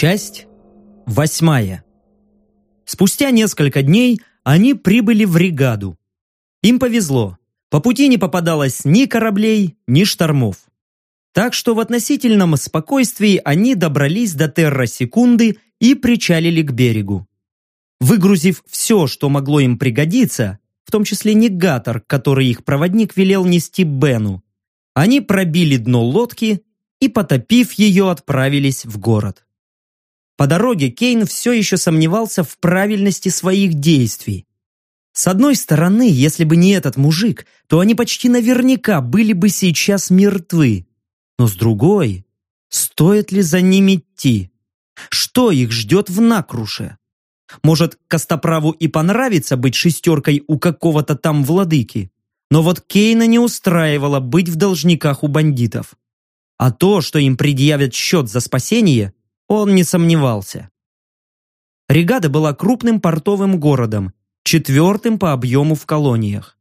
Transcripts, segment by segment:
Часть восьмая. Спустя несколько дней они прибыли в Ригаду. Им повезло. По пути не попадалось ни кораблей, ни штормов. Так что в относительном спокойствии они добрались до Терра-Секунды и причалили к берегу. Выгрузив все, что могло им пригодиться, в том числе негатор, который их проводник велел нести Бену, они пробили дно лодки и, потопив ее, отправились в город. По дороге Кейн все еще сомневался в правильности своих действий. С одной стороны, если бы не этот мужик, то они почти наверняка были бы сейчас мертвы. Но с другой, стоит ли за ними идти? Что их ждет в накруше? Может, Костоправу и понравится быть шестеркой у какого-то там владыки? Но вот Кейна не устраивало быть в должниках у бандитов. А то, что им предъявят счет за спасение, он не сомневался. Ригада была крупным портовым городом, четвертым по объему в колониях.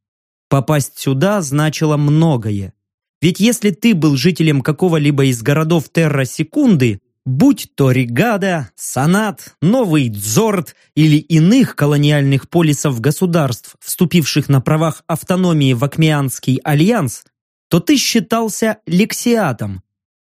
Попасть сюда значило многое. Ведь если ты был жителем какого-либо из городов Терра-Секунды, будь то Ригада, Санат, Новый Дзорд или иных колониальных полисов государств, вступивших на правах автономии в Акмеанский альянс, то ты считался лексиатом,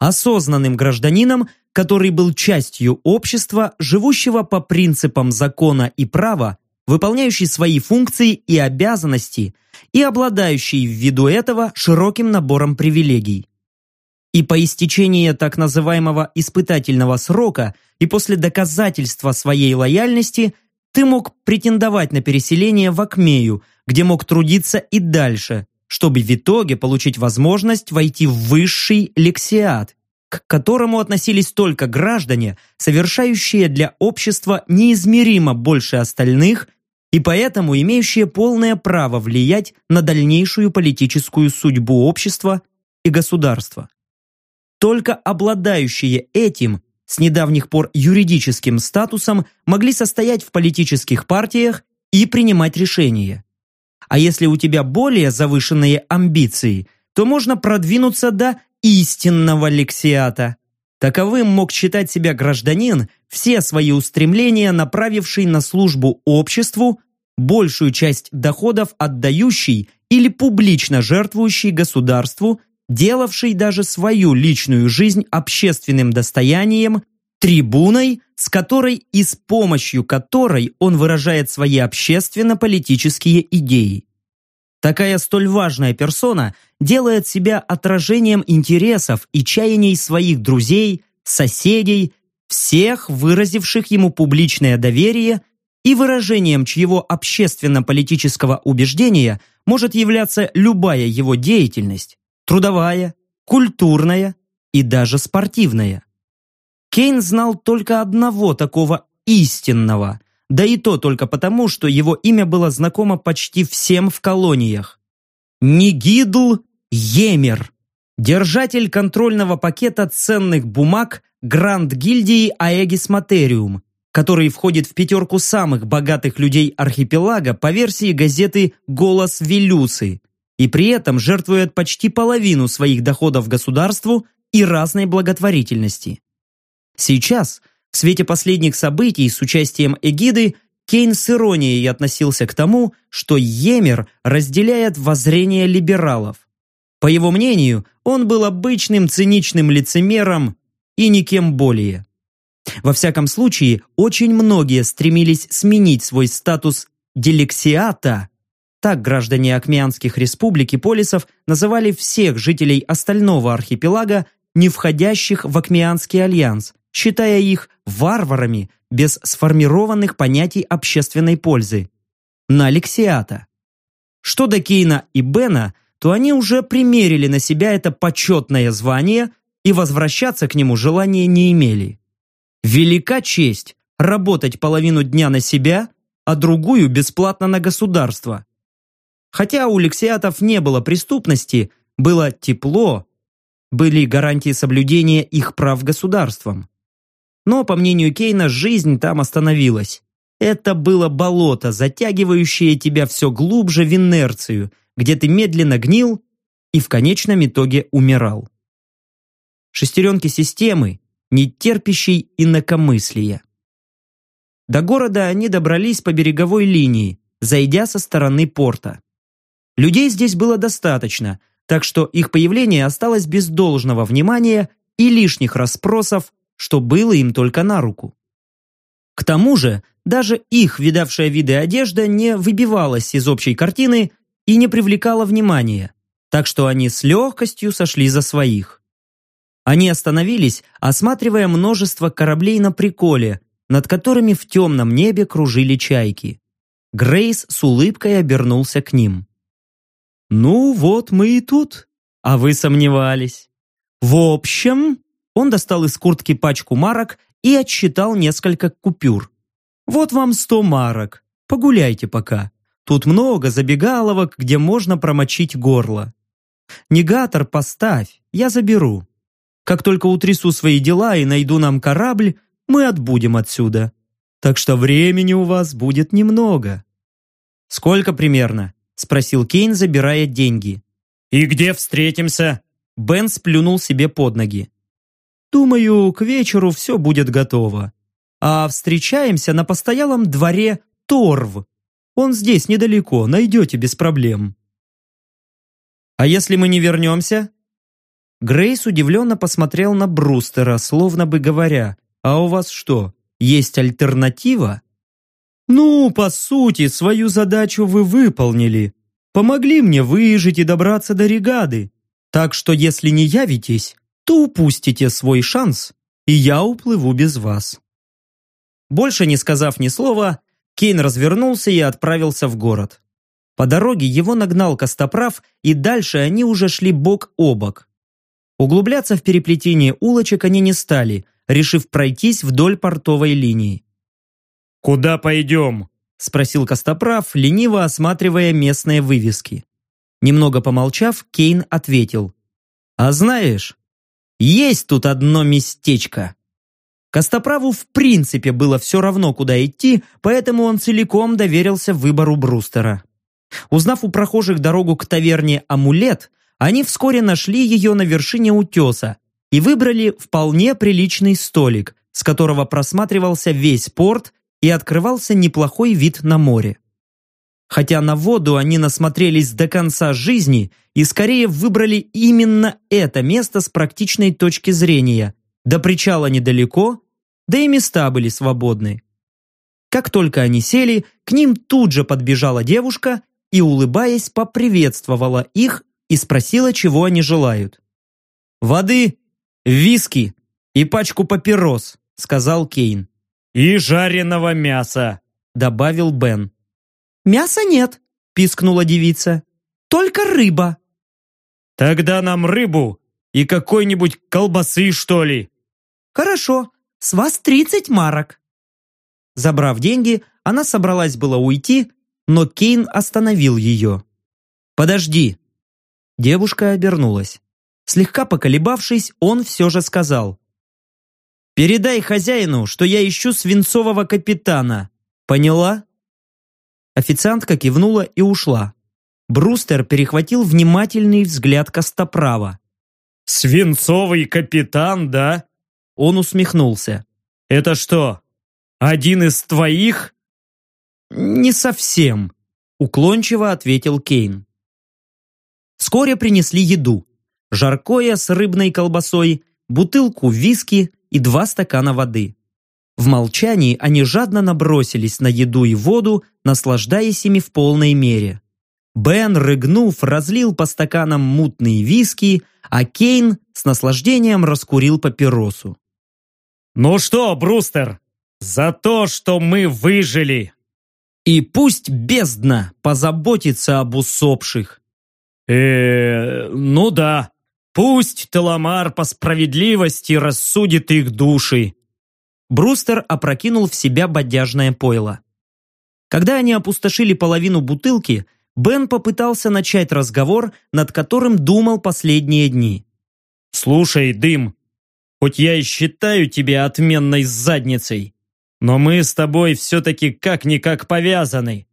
осознанным гражданином, который был частью общества, живущего по принципам закона и права, выполняющий свои функции и обязанности и обладающий ввиду этого широким набором привилегий. И по истечении так называемого испытательного срока и после доказательства своей лояльности ты мог претендовать на переселение в Акмею, где мог трудиться и дальше, чтобы в итоге получить возможность войти в высший лексиат к которому относились только граждане, совершающие для общества неизмеримо больше остальных и поэтому имеющие полное право влиять на дальнейшую политическую судьбу общества и государства. Только обладающие этим с недавних пор юридическим статусом могли состоять в политических партиях и принимать решения. А если у тебя более завышенные амбиции, то можно продвинуться до истинного лексиата. Таковым мог считать себя гражданин, все свои устремления направивший на службу обществу, большую часть доходов отдающий или публично жертвующий государству, делавший даже свою личную жизнь общественным достоянием, трибуной, с которой и с помощью которой он выражает свои общественно-политические идеи. Такая столь важная персона делает себя отражением интересов и чаяний своих друзей, соседей, всех выразивших ему публичное доверие и выражением чьего общественно-политического убеждения может являться любая его деятельность – трудовая, культурная и даже спортивная. Кейн знал только одного такого истинного, да и то только потому, что его имя было знакомо почти всем в колониях. Нигидл Емер, держатель контрольного пакета ценных бумаг Гранд-гильдии Аэгис Материум, который входит в пятерку самых богатых людей архипелага по версии газеты «Голос Вилюсы», и при этом жертвует почти половину своих доходов государству и разной благотворительности. Сейчас – в свете последних событий с участием эгиды Кейн с иронией относился к тому, что Йемер разделяет воззрение либералов. По его мнению, он был обычным циничным лицемером и никем более. Во всяком случае, очень многие стремились сменить свой статус делексиата, так граждане Акмеанских республик и полисов называли всех жителей остального архипелага, не входящих в Акмеанский альянс, считая их варварами без сформированных понятий общественной пользы. На Алексиата. Что до Кейна и Бена, то они уже примерили на себя это почетное звание и возвращаться к нему желания не имели. Велика честь работать половину дня на себя, а другую бесплатно на государство. Хотя у лексиатов не было преступности, было тепло, были гарантии соблюдения их прав государством. Но, по мнению Кейна, жизнь там остановилась. Это было болото, затягивающее тебя все глубже в инерцию, где ты медленно гнил и в конечном итоге умирал. Шестеренки системы, не терпящей инакомыслия. До города они добрались по береговой линии, зайдя со стороны порта. Людей здесь было достаточно, так что их появление осталось без должного внимания и лишних расспросов, что было им только на руку. К тому же, даже их видавшая виды одежда не выбивалась из общей картины и не привлекала внимания, так что они с легкостью сошли за своих. Они остановились, осматривая множество кораблей на приколе, над которыми в темном небе кружили чайки. Грейс с улыбкой обернулся к ним. «Ну вот мы и тут, а вы сомневались. В общем...» Он достал из куртки пачку марок и отсчитал несколько купюр. «Вот вам сто марок. Погуляйте пока. Тут много забегаловок, где можно промочить горло. Негатор поставь, я заберу. Как только утрясу свои дела и найду нам корабль, мы отбудем отсюда. Так что времени у вас будет немного». «Сколько примерно?» – спросил Кейн, забирая деньги. «И где встретимся?» Бен сплюнул себе под ноги. «Думаю, к вечеру все будет готово. А встречаемся на постоялом дворе Торв. Он здесь недалеко, найдете без проблем». «А если мы не вернемся?» Грейс удивленно посмотрел на Брустера, словно бы говоря, «А у вас что, есть альтернатива?» «Ну, по сути, свою задачу вы выполнили. Помогли мне выжить и добраться до Регады. Так что если не явитесь, то упустите свой шанс, и я уплыву без вас». Больше не сказав ни слова, Кейн развернулся и отправился в город. По дороге его нагнал Костоправ, и дальше они уже шли бок о бок. Углубляться в переплетение улочек они не стали, решив пройтись вдоль портовой линии. «Куда пойдем?» – спросил Костоправ, лениво осматривая местные вывески. Немного помолчав, Кейн ответил. «А знаешь, есть тут одно местечко». Костоправу в принципе было все равно, куда идти, поэтому он целиком доверился выбору Брустера. Узнав у прохожих дорогу к таверне «Амулет», они вскоре нашли ее на вершине утеса и выбрали вполне приличный столик, с которого просматривался весь порт и открывался неплохой вид на море. Хотя на воду они насмотрелись до конца жизни и скорее выбрали именно это место с практичной точки зрения. До причала недалеко, да и места были свободны. Как только они сели, к ним тут же подбежала девушка и, улыбаясь, поприветствовала их и спросила, чего они желают. «Воды, виски и пачку папирос», — сказал Кейн. «И жареного мяса», — добавил Бен. «Мяса нет», — пискнула девица. «Только рыба». «Тогда нам рыбу и какой-нибудь колбасы, что ли». «Хорошо, с вас тридцать марок». Забрав деньги, она собралась было уйти, но Кейн остановил ее. «Подожди». Девушка обернулась. Слегка поколебавшись, он все же сказал. Передай хозяину, что я ищу свинцового капитана. Поняла?» Официантка кивнула и ушла. Брустер перехватил внимательный взгляд Костоправа. «Свинцовый капитан, да?» Он усмехнулся. «Это что, один из твоих?» «Не совсем», уклончиво ответил Кейн. Вскоре принесли еду. Жаркое с рыбной колбасой, бутылку виски и два стакана воды. В молчании они жадно набросились на еду и воду, наслаждаясь ими в полной мере. Бен, рыгнув, разлил по стаканам мутные виски, а Кейн с наслаждением раскурил папиросу. «Ну что, Брустер, за то, что мы выжили!» «И пусть бездна позаботится об усопших!» э ну да. Пусть Теламар по справедливости рассудит их души. Брустер опрокинул в себя бодяжное пойло. Когда они опустошили половину бутылки, Бен попытался начать разговор, над которым думал последние дни. «Слушай, Дым, хоть я и считаю тебя отменной задницей, но мы с тобой все-таки как-никак повязаны.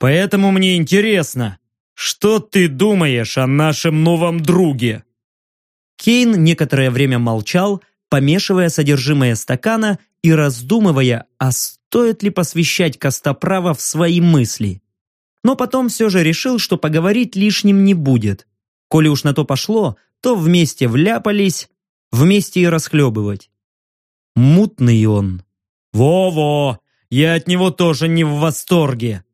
Поэтому мне интересно, что ты думаешь о нашем новом друге?» Кейн некоторое время молчал, помешивая содержимое стакана и раздумывая, а стоит ли посвящать Костоправа в свои мысли. Но потом все же решил, что поговорить лишним не будет. Коли уж на то пошло, то вместе вляпались, вместе и расхлебывать. Мутный он. Во-во, я от него тоже не в восторге.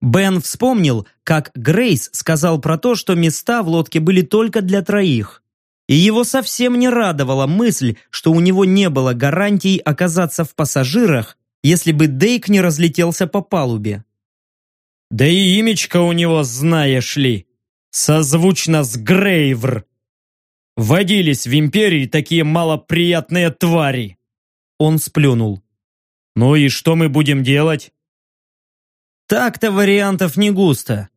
Бен вспомнил, как Грейс сказал про то, что места в лодке были только для троих. И его совсем не радовала мысль, что у него не было гарантий оказаться в пассажирах, если бы Дейк не разлетелся по палубе. Да и имечко у него, знаешь ли, созвучно с Грейвр. Водились в Империи такие малоприятные твари. Он сплюнул. Ну и что мы будем делать? Так-то вариантов не густо.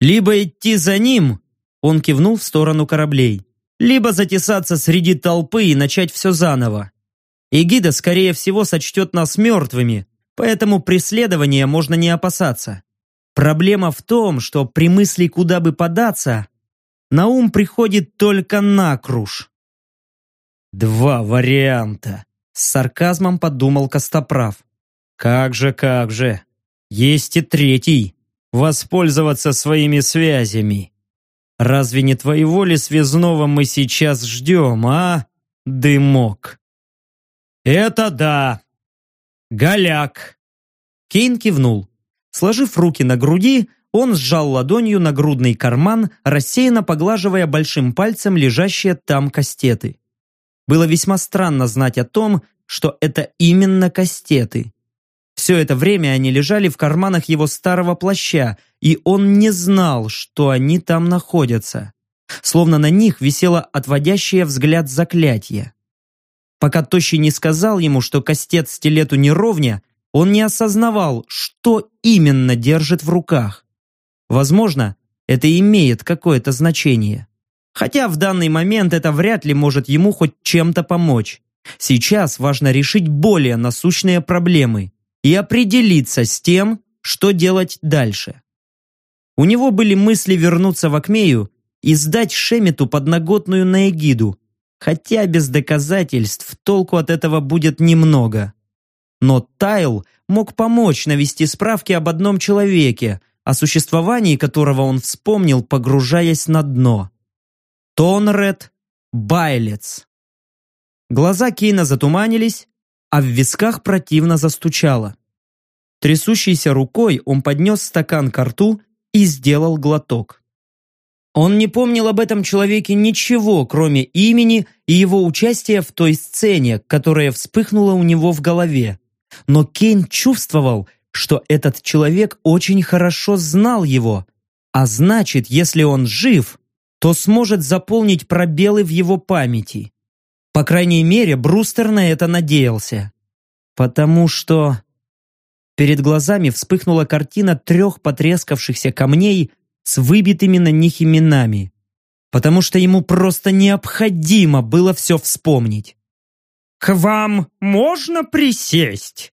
Либо идти за ним, он кивнул в сторону кораблей, либо затесаться среди толпы и начать все заново. Эгида, скорее всего, сочтет нас мертвыми, поэтому преследования можно не опасаться. Проблема в том, что при мысли, куда бы податься, на ум приходит только накруш. «Два варианта», — с сарказмом подумал Костоправ. «Как же, как же! Есть и третий. Воспользоваться своими связями. Разве не твоего ли связного мы сейчас ждем, а, дымок? Это да. Голяк. Кейн кивнул. Сложив руки на груди, он сжал ладонью нагрудный карман, рассеянно поглаживая большим пальцем лежащие там кастеты. Было весьма странно знать о том, что это именно кастеты. Все это время они лежали в карманах его старого плаща, и он не знал, что они там находятся. Словно на них висело отводящее взгляд заклятие. Пока Тощий не сказал ему, что кастет стилету не ровня, он не осознавал, что именно держит в руках. Возможно, это имеет какое-то значение. Хотя в данный момент это вряд ли может ему хоть чем-то помочь. Сейчас важно решить более насущные проблемы и определиться с тем, что делать дальше. У него были мысли вернуться в Акмею и сдать Шемету подноготную на эгиду, хотя без доказательств толку от этого будет немного. Но Тайл мог помочь навести справки об одном человеке, о существовании которого он вспомнил, погружаясь на дно. Тонред Байлец. Глаза Кейна затуманились, а в висках противно застучало. Трясущейся рукой он поднес стакан к рту и сделал глоток. Он не помнил об этом человеке ничего, кроме имени и его участия в той сцене, которая вспыхнула у него в голове. Но Кейн чувствовал, что этот человек очень хорошо знал его, а значит, если он жив, то сможет заполнить пробелы в его памяти. По крайней мере, Брустер на это надеялся. Потому что... Перед глазами вспыхнула картина трех потрескавшихся камней с выбитыми на них именами. Потому что ему просто необходимо было все вспомнить. «К вам можно присесть?»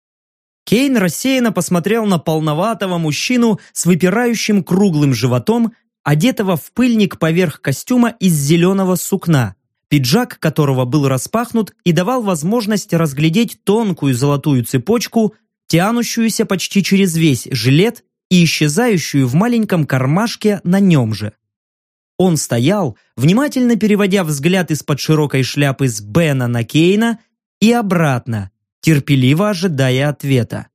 Кейн рассеянно посмотрел на полноватого мужчину с выпирающим круглым животом, одетого в пыльник поверх костюма из зеленого сукна пиджак которого был распахнут и давал возможность разглядеть тонкую золотую цепочку, тянущуюся почти через весь жилет и исчезающую в маленьком кармашке на нем же. Он стоял, внимательно переводя взгляд из-под широкой шляпы с Бена на Кейна и обратно, терпеливо ожидая ответа.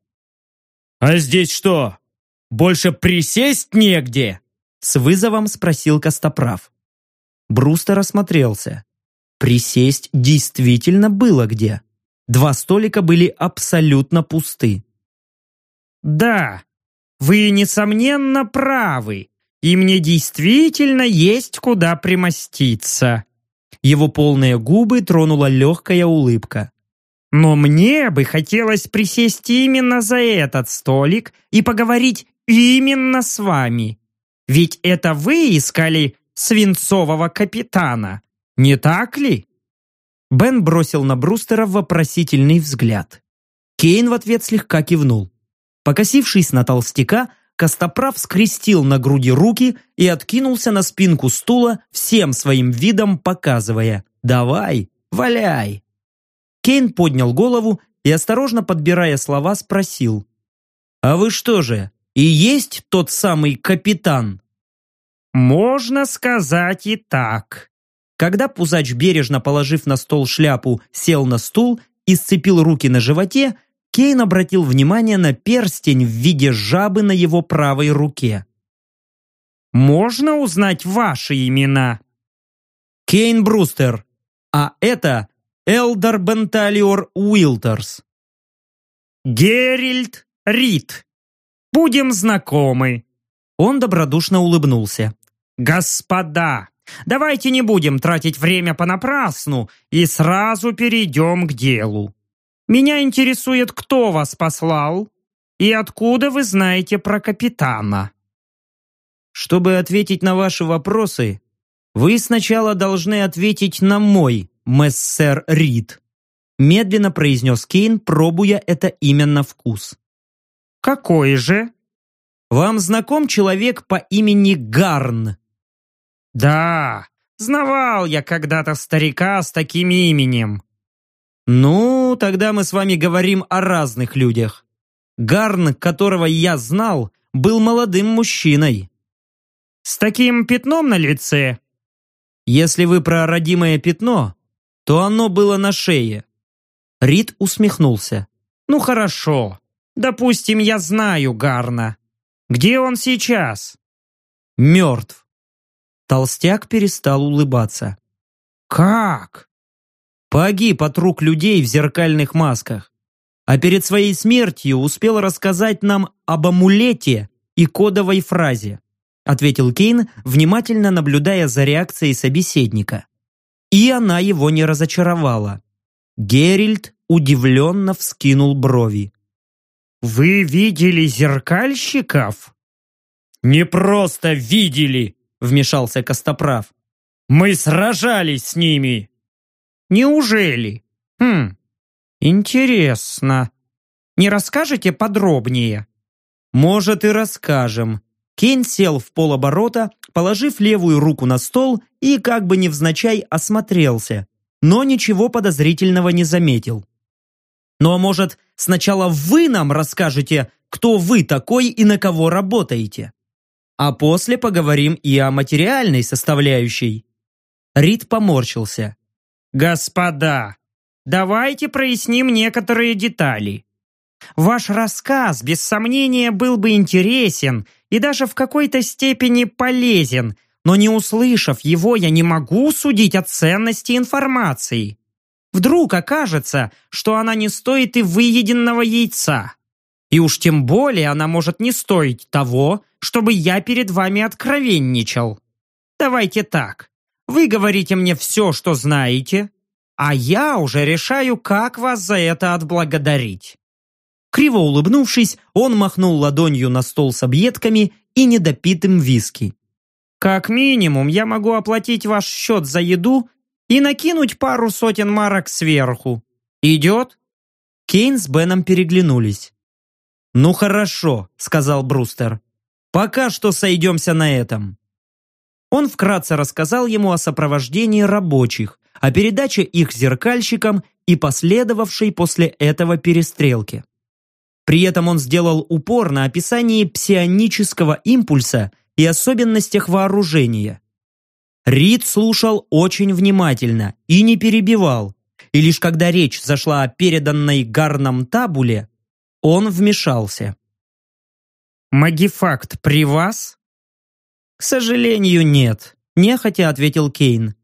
«А здесь что, больше присесть негде?» С вызовом спросил Костоправ. Брустер осмотрелся. Присесть действительно было где. Два столика были абсолютно пусты. «Да, вы, несомненно, правы, и мне действительно есть куда примоститься». Его полные губы тронула легкая улыбка. «Но мне бы хотелось присесть именно за этот столик и поговорить именно с вами. Ведь это вы искали свинцового капитана, не так ли?» Бен бросил на Брустера вопросительный взгляд. Кейн в ответ слегка кивнул. Покосившись на толстяка, Костоправ скрестил на груди руки и откинулся на спинку стула, всем своим видом показывая «Давай, валяй!». Кейн поднял голову и, осторожно подбирая слова, спросил. «А вы что же, и есть тот самый капитан?» «Можно сказать и так». Когда Пузач, бережно положив на стол шляпу, сел на стул и сцепил руки на животе, Кейн обратил внимание на перстень в виде жабы на его правой руке. «Можно узнать ваши имена?» Кейн Брустер, а это Элдер Бенталиор Уилтерс. Герильд Рид. Будем знакомы. Он добродушно улыбнулся. Господа, давайте не будем тратить время понапрасну и сразу перейдем к делу. Меня интересует, кто вас послал и откуда вы знаете про капитана. Чтобы ответить на ваши вопросы, вы сначала должны ответить на мой, мессер Рид. Медленно произнес Кейн, пробуя это имя на вкус. «Какой же?» «Вам знаком человек по имени Гарн?» «Да, знавал я когда-то старика с таким именем». «Ну, тогда мы с вами говорим о разных людях. Гарн, которого я знал, был молодым мужчиной». «С таким пятном на лице?» «Если вы про родимое пятно, то оно было на шее. Рид усмехнулся. «Ну хорошо. Допустим, я знаю Гарна. Где он сейчас?» «Мертв». Толстяк перестал улыбаться. «Как?» «Погиб от рук людей в зеркальных масках. А перед своей смертью успел рассказать нам об амулете и кодовой фразе», ответил Кейн, внимательно наблюдая за реакцией собеседника. И она его не разочаровала. Герильд удивленно вскинул брови. «Вы видели зеркальщиков?» «Не просто видели!» — вмешался Костоправ. «Мы сражались с ними!» «Неужели? Хм, интересно. Не расскажете подробнее?» «Может, и расскажем». Кейн сел в полоборота, положив левую руку на стол и как бы невзначай осмотрелся, но ничего подозрительного не заметил. Ну а может, сначала вы нам расскажете, кто вы такой и на кого работаете? А после поговорим и о материальной составляющей. Рид поморщился. Господа, давайте проясним некоторые детали. Ваш рассказ, без сомнения, был бы интересен и даже в какой-то степени полезен, но не услышав его, я не могу судить о ценности информации. Вдруг окажется, что она не стоит и выеденного яйца. И уж тем более она может не стоить того, чтобы я перед вами откровенничал. Давайте так. Вы говорите мне все, что знаете, а я уже решаю, как вас за это отблагодарить. Криво улыбнувшись, он махнул ладонью на стол с объедками и недопитым виски. Как минимум, я могу оплатить ваш счет за еду и накинуть пару сотен марок сверху. Идет?» Кейн с Беном переглянулись. «Ну хорошо», — сказал Брустер. «Пока что сойдемся на этом». Он вкратце рассказал ему о сопровождении рабочих, о передаче их зеркальщикам и последовавшей после этого перестрелке. При этом он сделал упор на описании псионического импульса и особенностях вооружения. Рид слушал очень внимательно и не перебивал, и лишь когда речь зашла о переданной Гарном табуле, он вмешался. «Магифакт при вас?» «К сожалению, нет», – нехотя ответил Кейн.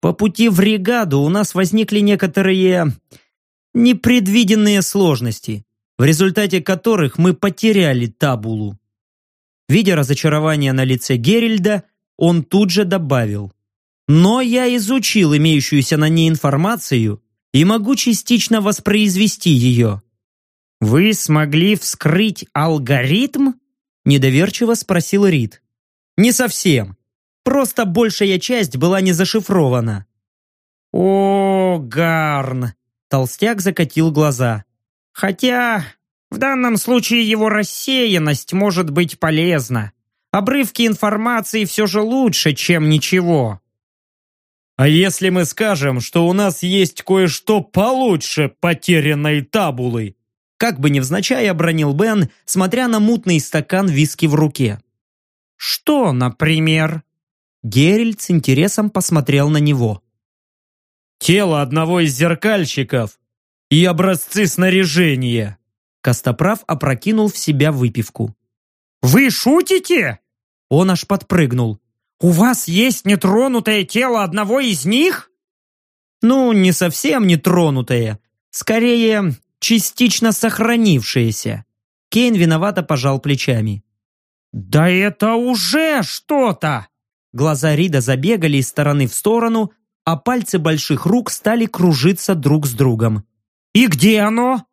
«По пути в Ригаду у нас возникли некоторые непредвиденные сложности, в результате которых мы потеряли табулу. Видя разочарование на лице Герильда, он тут же добавил. «Но я изучил имеющуюся на ней информацию и могу частично воспроизвести ее». «Вы смогли вскрыть алгоритм?» Недоверчиво спросил Рид. «Не совсем. Просто большая часть была не зашифрована». «О, Гарн!» Толстяк закатил глаза. «Хотя в данном случае его рассеянность может быть полезна. Обрывки информации все же лучше, чем ничего. А если мы скажем, что у нас есть кое-что получше потерянной табулы? Как бы невзначай обронил Бен, смотря на мутный стакан виски в руке. «Что, например?» Геральт с интересом посмотрел на него. «Тело одного из зеркальщиков и образцы снаряжения». Костоправ опрокинул в себя выпивку. «Вы шутите?» Он аж подпрыгнул. «У вас есть нетронутое тело одного из них?» «Ну, не совсем нетронутое. Скорее, частично сохранившееся». Кейн виновато пожал плечами. «Да это уже что-то!» Глаза Рида забегали из стороны в сторону, а пальцы больших рук стали кружиться друг с другом. «И где оно?»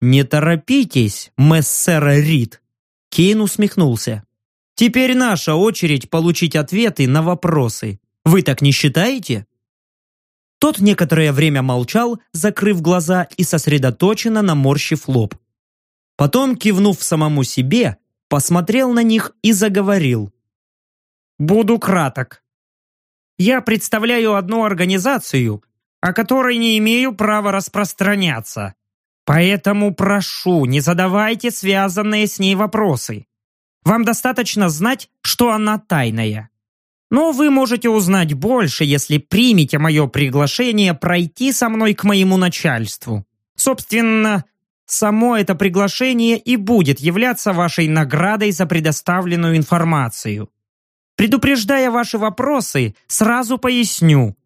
«Не торопитесь, мессер Рид!» Кейн усмехнулся. «Теперь наша очередь получить ответы на вопросы. Вы так не считаете?» Тот некоторое время молчал, закрыв глаза и сосредоточенно наморщив лоб. Потом, кивнув самому себе, посмотрел на них и заговорил. «Буду краток. Я представляю одну организацию, о которой не имею права распространяться. Поэтому прошу, не задавайте связанные с ней вопросы. Вам достаточно знать, что она тайная. Но вы можете узнать больше, если примете мое приглашение пройти со мной к моему начальству. Собственно, само это приглашение и будет являться вашей наградой за предоставленную информацию. Предупреждая ваши вопросы, сразу поясню.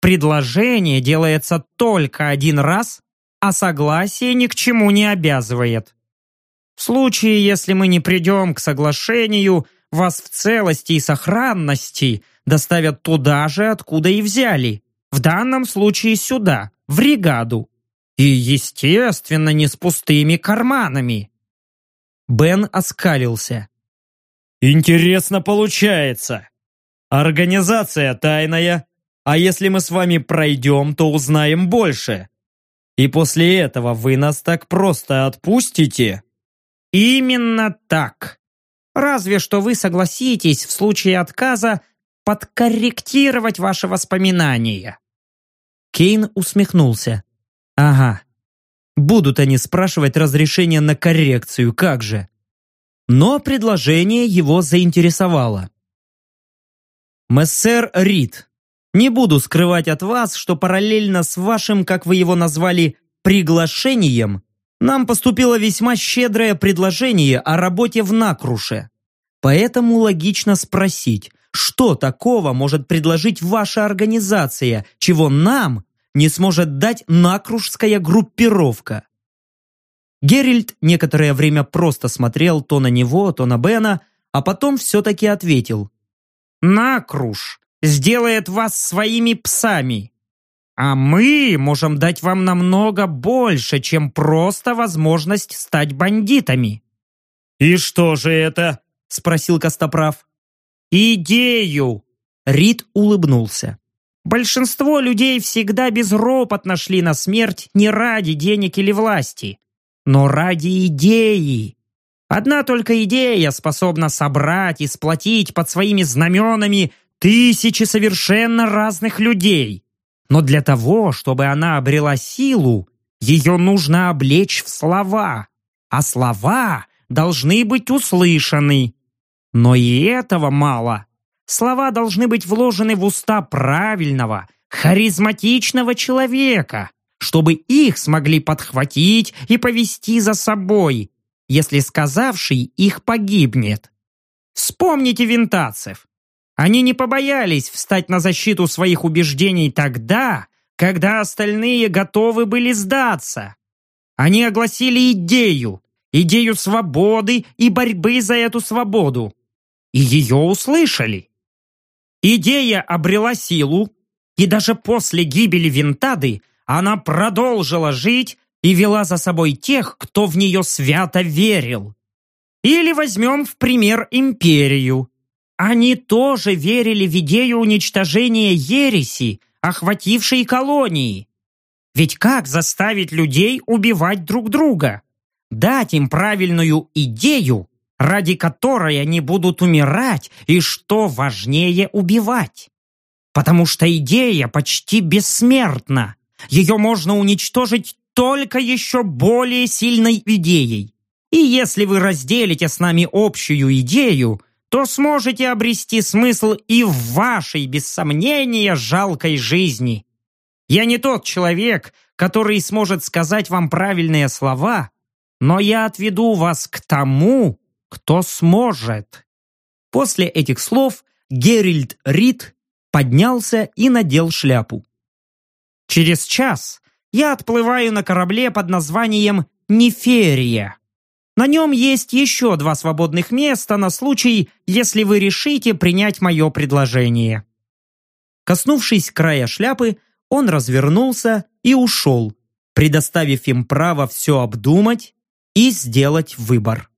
Предложение делается только один раз, а согласие ни к чему не обязывает. В случае, если мы не придем к соглашению, вас в целости и сохранности доставят туда же, откуда и взяли. В данном случае сюда, в Ригаду. И, естественно, не с пустыми карманами. Бен оскалился. Интересно получается. Организация тайная, а если мы с вами пройдем, то узнаем больше. И после этого вы нас так просто отпустите? Именно так. Разве что вы согласитесь в случае отказа подкорректировать ваши воспоминания. Кейн усмехнулся. Ага. Будут они спрашивать разрешение на коррекцию, как же. Но предложение его заинтересовало. Мессер Рид, не буду скрывать от вас, что параллельно с вашим, как вы его назвали, приглашением, нам поступило весьма щедрое предложение о работе в Накруше. Поэтому логично спросить, что такого может предложить ваша организация, чего нам не сможет дать накружская группировка? Герильд некоторое время просто смотрел то на него, то на Бена, а потом все-таки ответил. «Накруш сделает вас своими псами. А мы можем дать вам намного больше, чем просто возможность стать бандитами. И что же это? Спросил Костоправ. Идею. Рид улыбнулся. Большинство людей всегда безропотно шли на смерть не ради денег или власти, но ради идеи. Одна только идея способна собрать и сплотить под своими знаменами тысячи совершенно разных людей. Но для того, чтобы она обрела силу, ее нужно облечь в слова, а слова должны быть услышаны. Но и этого мало. Слова должны быть вложены в уста правильного, харизматичного человека, чтобы их смогли подхватить и повести за собой, если сказавший их погибнет. Вспомните винтацев. Они не побоялись встать на защиту своих убеждений тогда, когда остальные готовы были сдаться. Они огласили идею, идею свободы и борьбы за эту свободу. И ее услышали. Идея обрела силу, и даже после гибели Винтады она продолжила жить и вела за собой тех, кто в нее свято верил. Или возьмем в пример империю. Они тоже верили в идею уничтожения ереси, охватившей колонии. Ведь как заставить людей убивать друг друга? Дать им правильную идею, ради которой они будут умирать, и что важнее убивать. Потому что идея почти бессмертна. Ее можно уничтожить только еще более сильной идеей. И если вы разделите с нами общую идею, то сможете обрести смысл и в вашей, без сомнения, жалкой жизни. Я не тот человек, который сможет сказать вам правильные слова, но я отведу вас к тому, кто сможет». После этих слов Герильд Рид поднялся и надел шляпу. «Через час я отплываю на корабле под названием «Неферия». На нем есть еще два свободных места на случай, если вы решите принять мое предложение». Коснувшись края шляпы, он развернулся и ушел, предоставив им право все обдумать и сделать выбор.